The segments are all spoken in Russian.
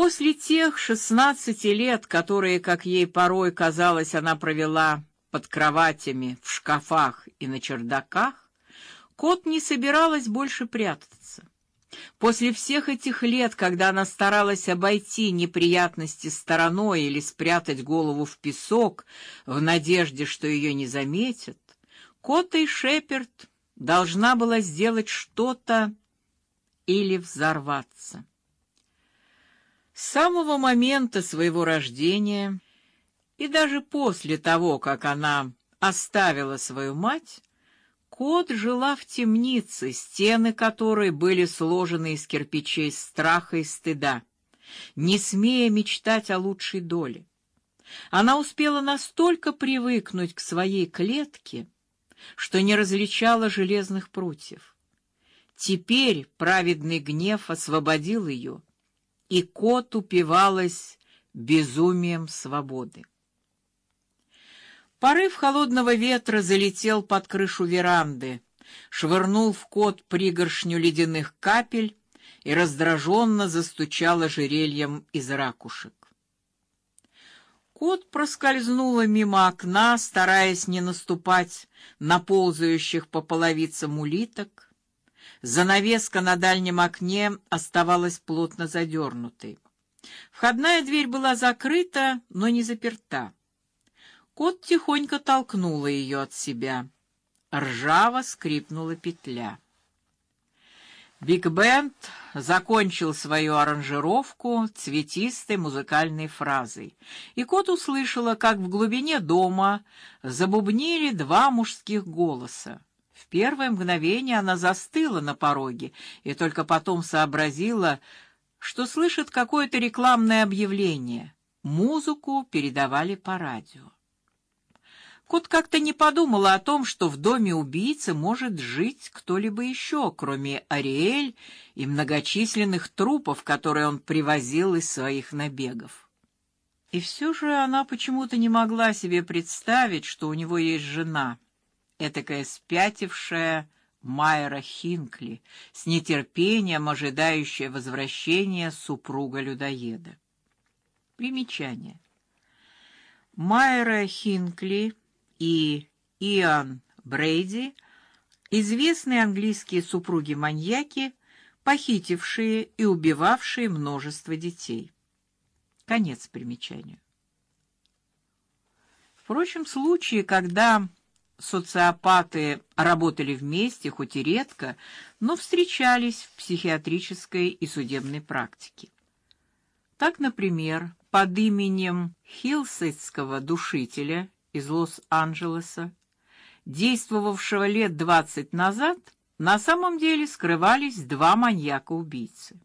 После тех шестнадцати лет, которые, как ей порой казалось, она провела под кроватями, в шкафах и на чердаках, кот не собиралась больше прятаться. После всех этих лет, когда она старалась обойти неприятности стороной или спрятать голову в песок в надежде, что ее не заметят, кот и Шеперд должна была сделать что-то или взорваться. С самого момента своего рождения и даже после того, как она оставила свою мать, Кот жила в темнице, стены которой были сложены из кирпичей страха и стыда, не смея мечтать о лучшей доле. Она успела настолько привыкнуть к своей клетке, что не различала железных прутьев. Теперь праведный гнев освободил ее, и кот упивалась безумием свободы. Порыв холодного ветра залетел под крышу веранды, швырнул в кот пригоршню ледяных капель и раздраженно застучал ожерельем из ракушек. Кот проскользнула мимо окна, стараясь не наступать на ползающих по половицам улиток. Занавеска на дальнем окне оставалась плотно задернутой. Входная дверь была закрыта, но не заперта. Кот тихонько толкнула ее от себя. Ржаво скрипнула петля. Биг Бенд закончил свою аранжировку цветистой музыкальной фразой, и кот услышала, как в глубине дома забубнили два мужских голоса. В первое мгновение она застыла на пороге и только потом сообразила, что слышит какое-то рекламное объявление. Музыку передавали по радио. Кот как-то не подумала о том, что в доме убийцы может жить кто-либо еще, кроме Ариэль и многочисленных трупов, которые он привозил из своих набегов. И все же она почему-то не могла себе представить, что у него есть жена, этакая спятившая Майра Хинкли, с нетерпением ожидающая возвращения супруга-людоеда. Примечание. Майра Хинкли и Иоанн Брейди, известные английские супруги-маньяки, похитившие и убивавшие множество детей. Конец примечания. Впрочем, случаи, когда социопаты работали вместе, хоть и редко, но встречались в психиатрической и судебной практике. Так, например, под именем Хилсетского душителя из Лос-Анджелеса, действовавшего лет двадцать назад, на самом деле скрывались два маньяка-убийцы.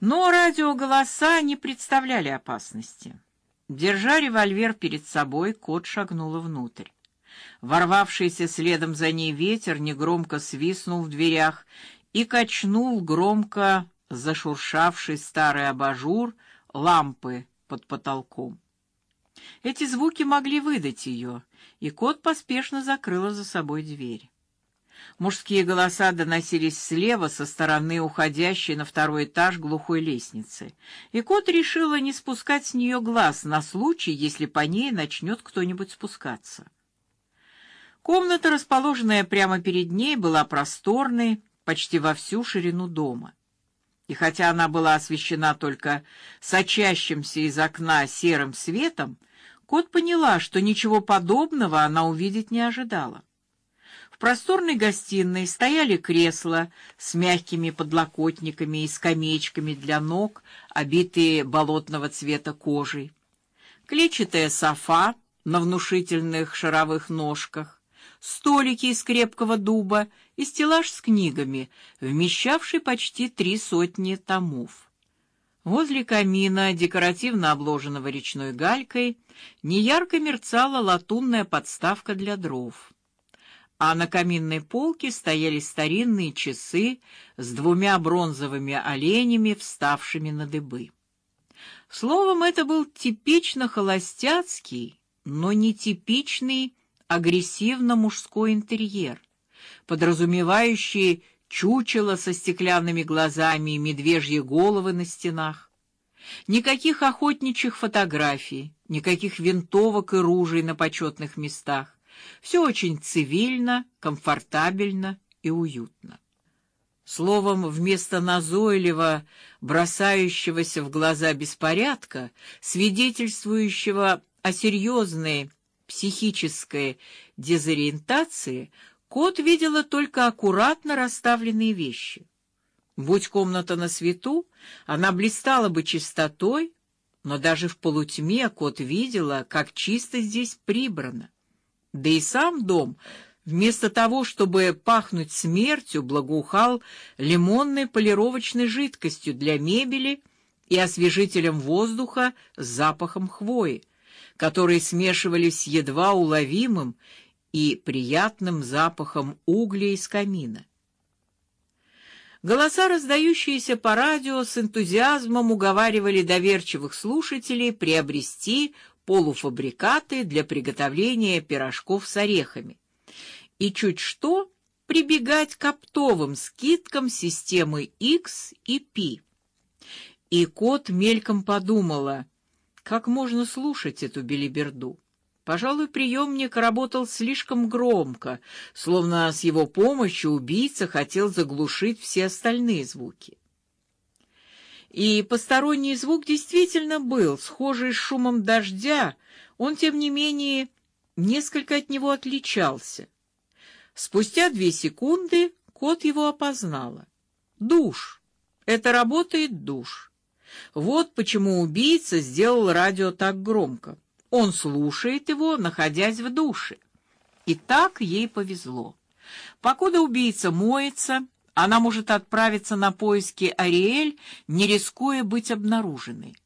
Но радиоголоса не представляли опасности. Держа револьвер перед собой, кот шагнула внутрь. Ворвавшийся следом за ней ветер негромко свистнул в дверях и качнул громко зашуршавший старый абажур лампы под потолком. Эти звуки могли выдать ее, и кот поспешно закрыла за собой дверь. Мужские голоса доносились слева со стороны уходящей на второй этаж глухой лестницы, и кот решила не спускать с нее глаз на случай, если по ней начнет кто-нибудь спускаться. Комната, расположенная прямо перед ней, была просторной, почти во всю ширину дома. И хотя она была освещена только сочащимся из окна серым светом, Кот поняла, что ничего подобного она увидеть не ожидала. В просторной гостиной стояли кресла с мягкими подлокотниками и скамеечками для ног, обитые болотного цвета кожей, клетчатая софа на внушительных шаровых ножках, столики из крепкого дуба и стеллаж с книгами, вмещавший почти три сотни томов. Возле камина, декоративно обложенного речной галькой, неярко мерцала латунная подставка для дров. А на каминной полке стояли старинные часы с двумя бронзовыми оленями, вставшими на дыбы. Словом, это был типично холостяцкий, но не типичный агрессивно-мужской интерьер, подразумевающий чучело со стеклянными глазами и медвежьи головы на стенах. Никаких охотничьих фотографий, никаких винтовок и ружей на почетных местах. Все очень цивильно, комфортабельно и уютно. Словом, вместо назойливо бросающегося в глаза беспорядка, свидетельствующего о серьезной психической дезориентации, кот видела только аккуратно расставленные вещи. Будь комната на свету, она блистала бы чистотой, но даже в полутьме кот видела, как чисто здесь прибрано. Да и сам дом Вместо того, чтобы пахнуть смертью, благоухал лимонной полировочной жидкостью для мебели и освежителем воздуха с запахом хвои, которые смешивались с едва уловимым и приятным запахом угля из камина. Голоса, раздающиеся по радио, с энтузиазмом уговаривали доверчивых слушателей приобрести полуфабрикаты для приготовления пирожков с орехами и чуть что прибегать к оптовым скидкам системы X и P. И кот мельком подумала, как можно слушать эту белиберду. Пожалуй, приемник работал слишком громко, словно с его помощью убийца хотел заглушить все остальные звуки. И посторонний звук действительно был, схожий с шумом дождя, он, тем не менее, несколько от него отличался. Спустя две секунды кот его опознала. Душ. Это работает душ. Вот почему убийца сделал радио так громко. Он слушает его, находясь в душе. И так ей повезло. Покуда убийца моется, она может отправиться на поиски Ариэль, не рискуя быть обнаруженной.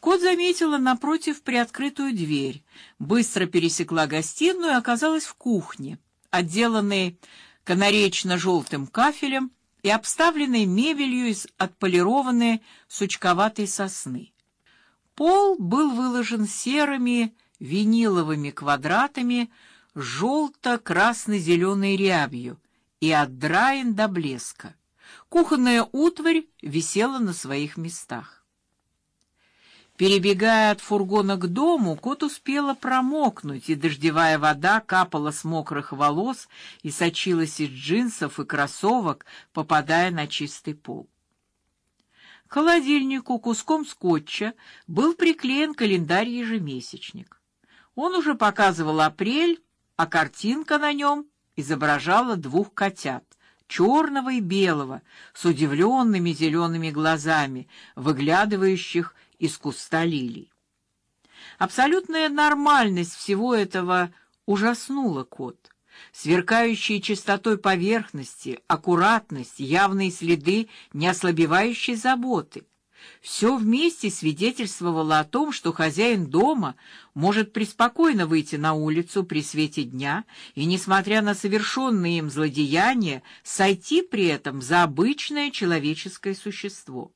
Кот заметила напротив приоткрытую дверь, быстро пересекла гостиную и оказалась в кухне отделанный канареечно-желтым кафелем и обставленный мебелью из отполированной сучковатой сосны. Пол был выложен серыми виниловыми квадратами с желто-красно-зеленой рябью и отдраен до блеска. Кухонная утварь висела на своих местах. Перебегая от фургона к дому, кот успела промокнуть, и дождевая вода капала с мокрых волос и сочилась из джинсов и кроссовок, попадая на чистый пол. К холодильнику куском скотча был приклеен календарь-ежемесячник. Он уже показывал апрель, а картинка на нем изображала двух котят черного и белого, с удивленными зелеными глазами, выглядывающих из куста лилий. Абсолютная нормальность всего этого ужаснула кот. Сверкающие чистотой поверхности, аккуратность, явные следы неослабевающей заботы. Все вместе свидетельствовало о том, что хозяин дома может преспокойно выйти на улицу при свете дня и, несмотря на совершенные им злодеяния, сойти при этом за обычное человеческое существо.